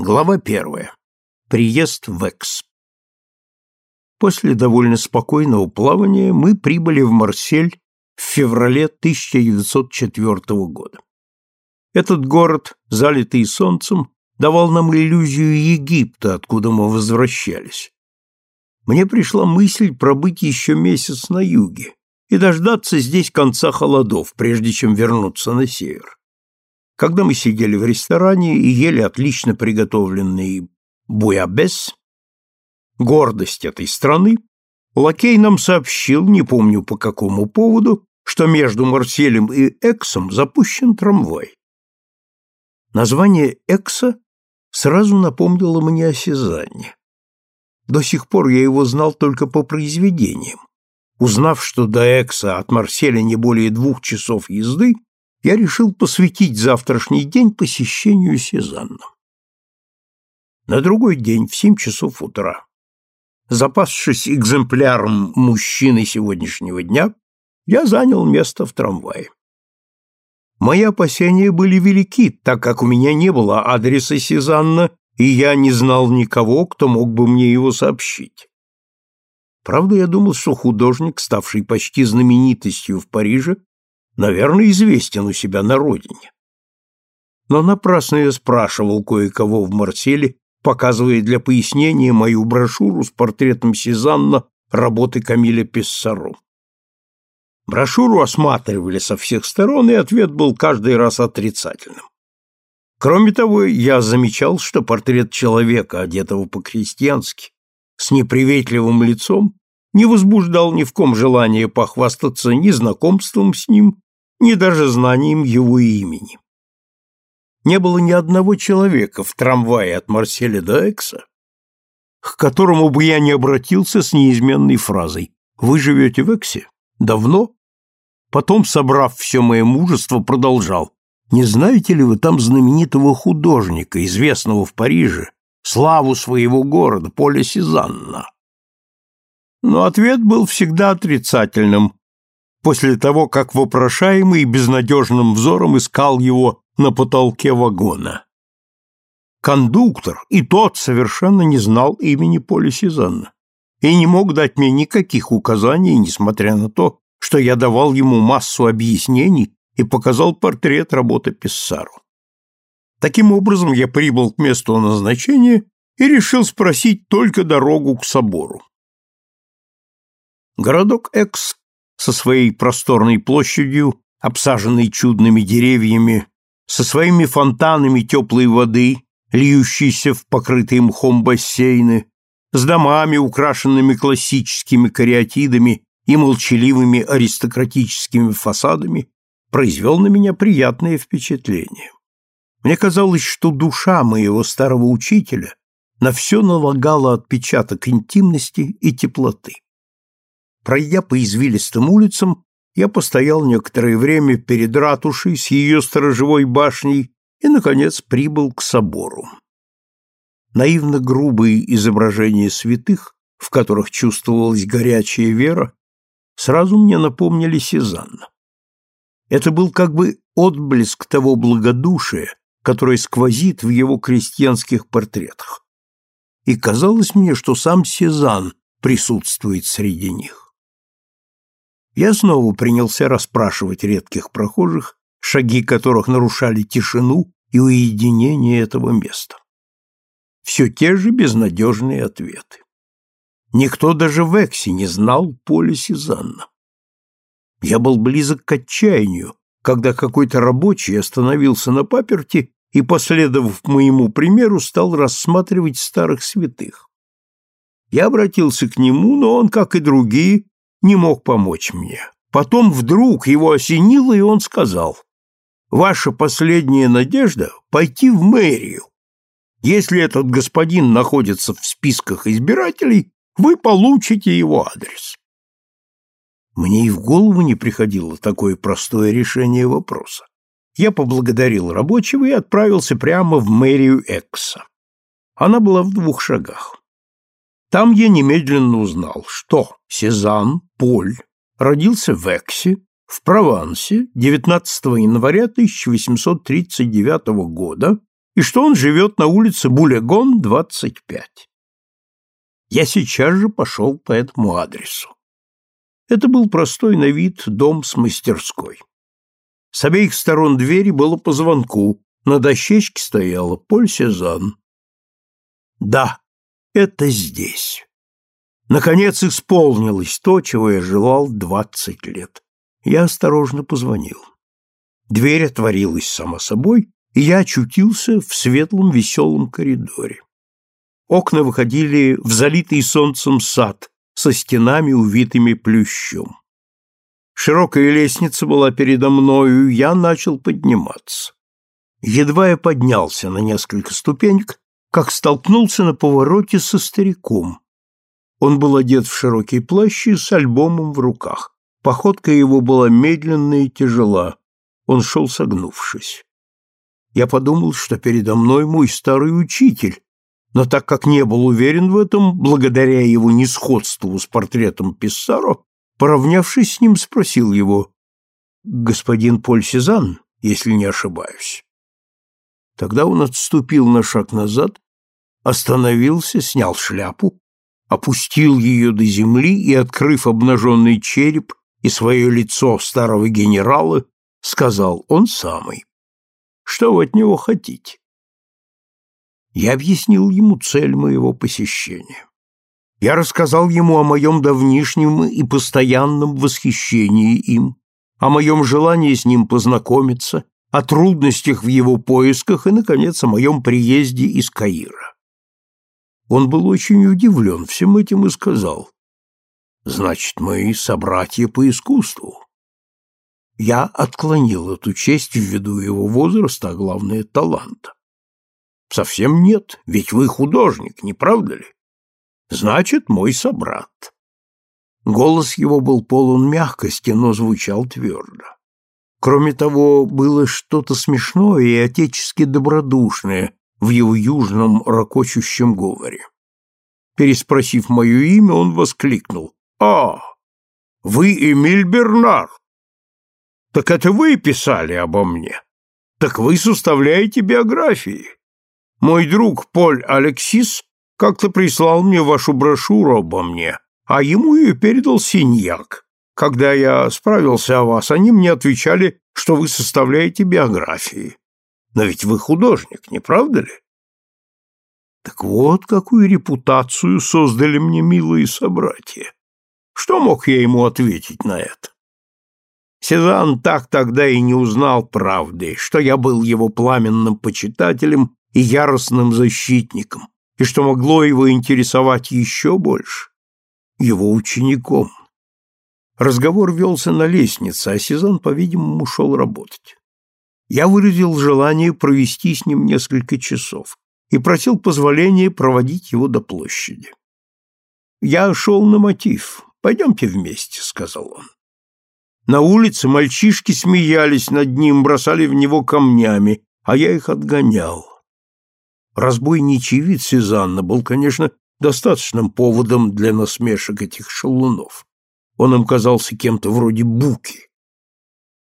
Глава первая. Приезд в Экс. После довольно спокойного плавания мы прибыли в Марсель в феврале 1904 года. Этот город, залитый солнцем, давал нам иллюзию Египта, откуда мы возвращались. Мне пришла мысль пробыть еще месяц на юге и дождаться здесь конца холодов, прежде чем вернуться на север. Когда мы сидели в ресторане и ели отлично приготовленный буябес, гордость этой страны, лакей нам сообщил, не помню по какому поводу, что между Марселем и Эксом запущен трамвай. Название Экса сразу напомнило мне о Сезанне. До сих пор я его знал только по произведениям. Узнав, что до Экса от Марселя не более двух часов езды, я решил посвятить завтрашний день посещению Сезанна. На другой день в семь часов утра, запасшись экземпляром мужчины сегодняшнего дня, я занял место в трамвае. Мои опасения были велики, так как у меня не было адреса Сезанна, и я не знал никого, кто мог бы мне его сообщить. Правда, я думал, что художник, ставший почти знаменитостью в Париже, наверное, известен у себя на родине. Но напрасно я спрашивал кое-кого в Марселе, показывая для пояснения мою брошюру с портретом Сезанна работы Камиля Писсаро. Брошюру осматривали со всех сторон, и ответ был каждый раз отрицательным. Кроме того, я замечал, что портрет человека, одетого по-крестьянски, с неприветливым лицом, не возбуждал ни в ком желания похвастаться ни знакомством с ним, ни даже знанием его имени. Не было ни одного человека в трамвае от Марселя до Экса, к которому бы я не обратился с неизменной фразой «Вы живете в Эксе? Давно?» Потом, собрав все мое мужество, продолжал «Не знаете ли вы там знаменитого художника, известного в Париже, славу своего города, Поля Сезанна?» Но ответ был всегда отрицательным, после того, как вопрошаемый безнадежным взором искал его на потолке вагона. Кондуктор и тот совершенно не знал имени Поля Сезанна и не мог дать мне никаких указаний, несмотря на то, что я давал ему массу объяснений и показал портрет работы Писсару. Таким образом, я прибыл к месту назначения и решил спросить только дорогу к собору. Городок Экс со своей просторной площадью, обсаженной чудными деревьями, со своими фонтанами теплой воды, льющейся в покрытые мхом бассейны, с домами, украшенными классическими кариатидами и молчаливыми аристократическими фасадами, произвел на меня приятное впечатление. Мне казалось, что душа моего старого учителя на все налагала отпечаток интимности и теплоты. Пройдя по извилистым улицам, я постоял некоторое время перед ратушей с ее сторожевой башней и, наконец, прибыл к собору. Наивно грубые изображения святых, в которых чувствовалась горячая вера, сразу мне напомнили Сезанна. Это был как бы отблеск того благодушия, которое сквозит в его крестьянских портретах. И казалось мне, что сам Сезанн присутствует среди них. Я снова принялся расспрашивать редких прохожих, шаги которых нарушали тишину и уединение этого места. Все те же безнадежные ответы. Никто даже в Эксе не знал Поля Сезанна. Я был близок к отчаянию, когда какой-то рабочий остановился на паперти и, последовав моему примеру, стал рассматривать старых святых. Я обратился к нему, но он, как и другие, не мог помочь мне. Потом вдруг его осенило, и он сказал, «Ваша последняя надежда — пойти в мэрию. Если этот господин находится в списках избирателей, вы получите его адрес». Мне и в голову не приходило такое простое решение вопроса. Я поблагодарил рабочего и отправился прямо в мэрию Экса. Она была в двух шагах. Там я немедленно узнал, что Сезанн Поль родился в Эксе, в Провансе 19 января 1839 года и что он живет на улице Булегон, 25. Я сейчас же пошел по этому адресу. Это был простой на вид дом с мастерской. С обеих сторон двери было по звонку, на дощечке стояла Поль Сезанн. Да, это здесь. Наконец исполнилось то, чего я желал двадцать лет. Я осторожно позвонил. Дверь отворилась сама собой, и я очутился в светлом веселом коридоре. Окна выходили в залитый солнцем сад со стенами, увитыми плющом. Широкая лестница была передо мною, я начал подниматься. Едва я поднялся на несколько ступенек, как столкнулся на повороте со стариком. Он был одет в широкий плащ и с альбомом в руках. Походка его была медленная и тяжела. Он шел согнувшись. Я подумал, что передо мной мой старый учитель, но так как не был уверен в этом, благодаря его несходству с портретом Писсаро, поравнявшись с ним, спросил его, «Господин Поль Сезанн, если не ошибаюсь?» Тогда он отступил на шаг назад, остановился, снял шляпу, опустил ее до земли и, открыв обнаженный череп и свое лицо старого генерала, сказал «Он самый». «Что вы от него хотите?» Я объяснил ему цель моего посещения. Я рассказал ему о моем давнишнем и постоянном восхищении им, о моем желании с ним познакомиться, о трудностях в его поисках и, наконец, о моем приезде из Каира. Он был очень удивлен всем этим и сказал, «Значит, мы собратья по искусству». Я отклонил эту честь ввиду его возраста, а главное, таланта. Совсем нет, ведь вы художник, не правда ли? Значит, мой собрат. Голос его был полон мягкости, но звучал твердо. Кроме того, было что-то смешное и отечески добродушное в его южном ракочущем говоре. Переспросив мое имя, он воскликнул. «А, вы Эмиль Бернар! Так это вы писали обо мне? Так вы составляете биографии. Мой друг Поль Алексис как-то прислал мне вашу брошюру обо мне, а ему ее передал Синьяк. Когда я справился о вас, они мне отвечали, что вы составляете биографии. Но ведь вы художник, не правда ли? Так вот, какую репутацию создали мне милые собратья. Что мог я ему ответить на это? Сезанн так тогда и не узнал правды, что я был его пламенным почитателем и яростным защитником, и что могло его интересовать еще больше, его учеником. Разговор велся на лестнице, а Сезон, по-видимому, шел работать. Я выразил желание провести с ним несколько часов и просил позволения проводить его до площади. «Я шел на мотив. Пойдемте вместе», — сказал он. На улице мальчишки смеялись над ним, бросали в него камнями, а я их отгонял. Разбойничий вид Сезанна был, конечно, достаточным поводом для насмешек этих шалунов. Он им казался кем-то вроде буки.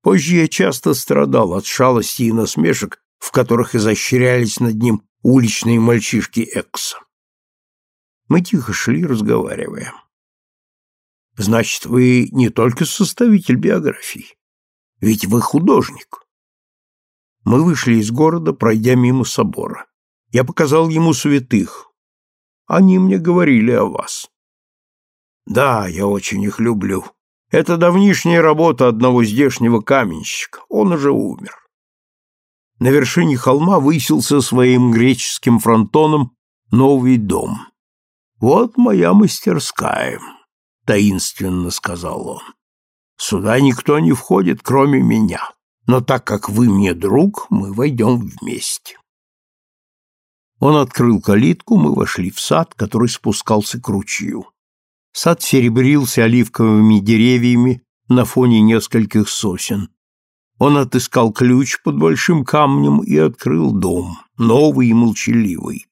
Позже я часто страдал от шалости и насмешек, в которых изощрялись над ним уличные мальчишки Экса. Мы тихо шли, разговаривая. Значит, вы не только составитель биографии, ведь вы художник. Мы вышли из города, пройдя мимо собора. Я показал ему святых. Они мне говорили о вас. Да, я очень их люблю. Это давнишняя работа одного здешнего каменщика. Он уже умер. На вершине холма высился своим греческим фронтоном новый дом. Вот моя мастерская, таинственно сказал он. Сюда никто не входит, кроме меня. Но так как вы мне друг, мы войдем вместе. Он открыл калитку, мы вошли в сад, который спускался к ручью. Сад серебрился оливковыми деревьями на фоне нескольких сосен. Он отыскал ключ под большим камнем и открыл дом, новый и молчаливый,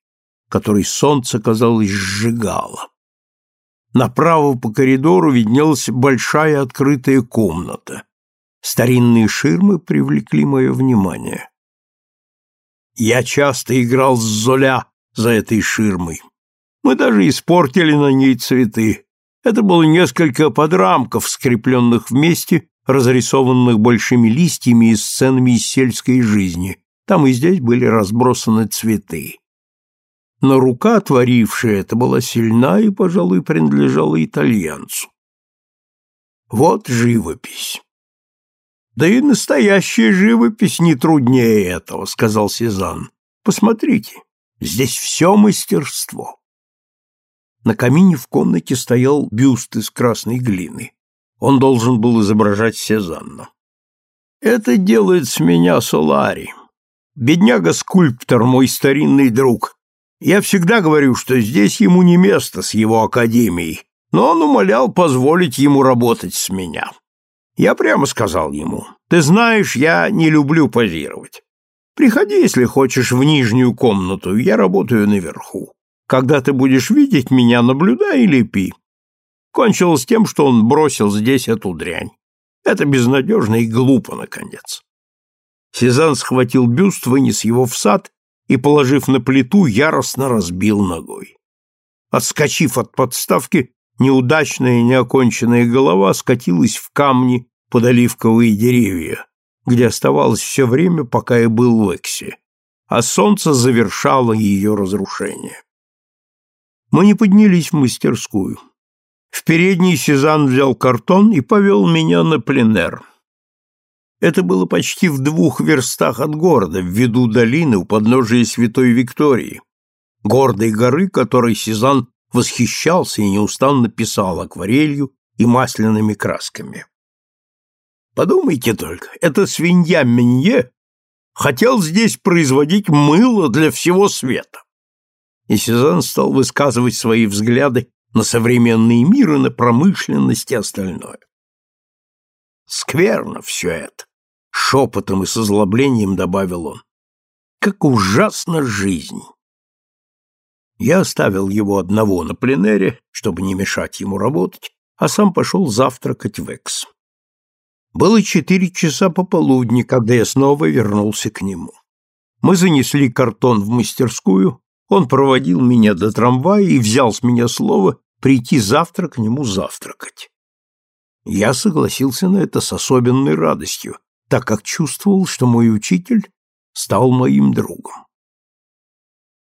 который солнце, казалось, сжигало. Направо по коридору виднелась большая открытая комната. Старинные ширмы привлекли мое внимание. Я часто играл с Золя за этой ширмой. Мы даже испортили на ней цветы. Это было несколько подрамков, скрепленных вместе, разрисованных большими листьями и сценами из сельской жизни. Там и здесь были разбросаны цветы. Но рука, творившая это, была сильна и, пожалуй, принадлежала итальянцу. Вот живопись. Да и настоящая живопись не труднее этого, сказал Сезанн. Посмотрите, здесь все мастерство. На камине в комнате стоял бюст из красной глины. Он должен был изображать Сезанна. Это делает с меня Солари. Бедняга-скульптор, мой старинный друг. Я всегда говорю, что здесь ему не место с его академией, но он умолял позволить ему работать с меня. Я прямо сказал ему, ты знаешь, я не люблю позировать. Приходи, если хочешь, в нижнюю комнату, я работаю наверху. Когда ты будешь видеть меня, наблюдай и лепи. Кончилось тем, что он бросил здесь эту дрянь. Это безнадежно и глупо, наконец. Сезанн схватил бюст, вынес его в сад и, положив на плиту, яростно разбил ногой. Отскочив от подставки, неудачная неоконченная голова скатилась в камни под оливковые деревья, где оставалось все время, пока я был в Эксе, а солнце завершало ее разрушение. Мы не поднялись в мастерскую. В передний Сезанн взял картон и повел меня на пленэр. Это было почти в двух верстах от города, в виду долины у подножия Святой Виктории, гордой горы, которой Сезанн восхищался и неустанно писал акварелью и масляными красками. Подумайте только, эта свинья Менье хотел здесь производить мыло для всего света и Сезанн стал высказывать свои взгляды на современный мир и на промышленность и остальное. «Скверно все это!» — шепотом и с озлоблением добавил он. «Как ужасна жизнь!» Я оставил его одного на пленэре, чтобы не мешать ему работать, а сам пошел завтракать в Экс. Было четыре часа пополудни, когда я снова вернулся к нему. Мы занесли картон в мастерскую, он проводил меня до трамвая и взял с меня слово прийти завтра к нему завтракать. Я согласился на это с особенной радостью, так как чувствовал, что мой учитель стал моим другом.